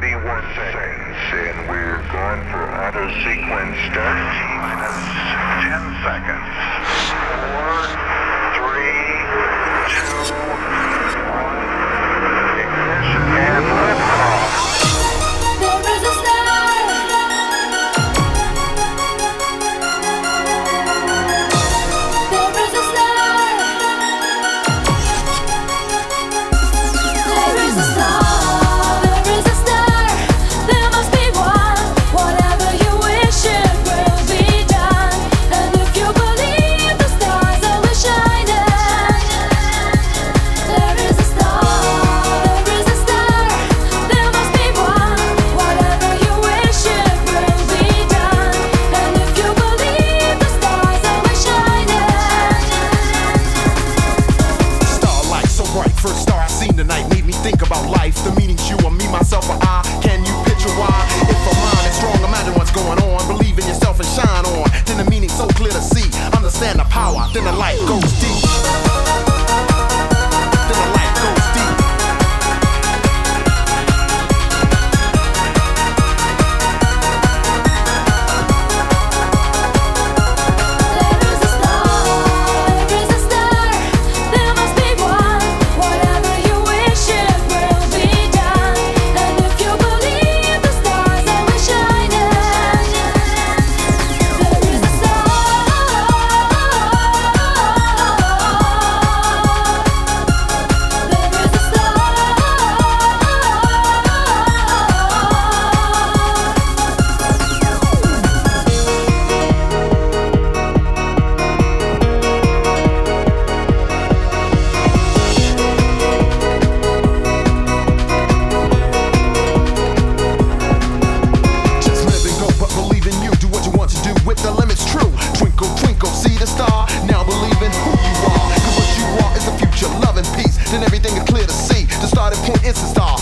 31 seconds, and we're going for auto sequence start T minus 10 seconds. sound the power, then the light goes deep. instant star.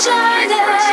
shining.